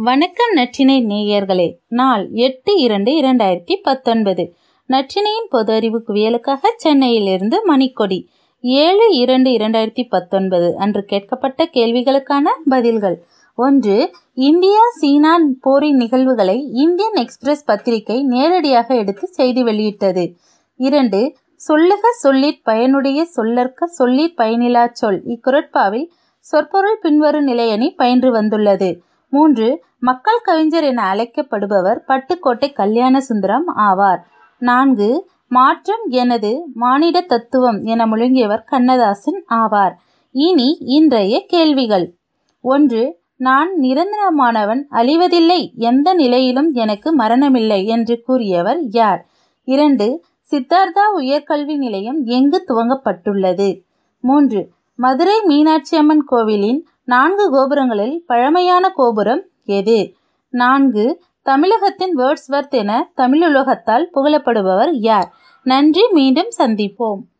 வணக்கம் நற்றினை நேயர்களே. நாள் எட்டு இரண்டு இரண்டாயிரத்தி பத்தொன்பது. நற்றினையின் பொது அறிவு குவியலுக்காக சென்னையிலிருந்து மணிக்கொடி. ஏழு இரண்டு இரண்டாயிரத்தி பத்தொன்பது அன்று கேட்கப்பட்ட கேள்விகளுக்கான பதில்கள். ஒன்று இந்தியா சீனா போரின் நிகழ்வுகளை இந்தியன் எக்ஸ்பிரஸ் பத்திரிகை நேரடியாக எடுத்து செய்தி வெளியிட்டது. இரண்டு சொல்லுக சொல்லிற் பயனுடைய சொல்லற்க சொல்லிற் பயனிலா சொல் இக்குரட்பாவில் சொற்பொருள் பின்வரும் நிலையணி பயின்று வந்துள்ளது. மூன்று மக்கள் கவிஞர் என அழைக்கப்படுபவர் பட்டுக்கோட்டை கல்யாண சுந்தரம் ஆவார். நான்கு மாற்றம் எனது மானிட தத்துவம் என முழங்கியவர் கண்ணதாசன் ஆவார். இனி இன்றைய கேள்விகள். ஒன்று நான் நிரந்தரமானவன் அழிவதில்லை எந்த நிலையிலும் எனக்கு மரணமில்லை என்று கூறியவர் யார்? இரண்டு சித்தார்த்தா உயர்கல்வி நிலையம் எங்கு துவங்கப்பட்டுள்ளது? மூன்று மதுரை மீனாட்சி அம்மன் கோவிலின் நான்கு கோபுரங்களில் பழமையான கோபுரம் எது? நான்கு தமிழகத்தின் வேர்ட்ஸ்வர்த் என தமிழுலகத்தால் புகழப்படுபவர் யார்? நன்றி மீண்டும் சந்திப்போம்.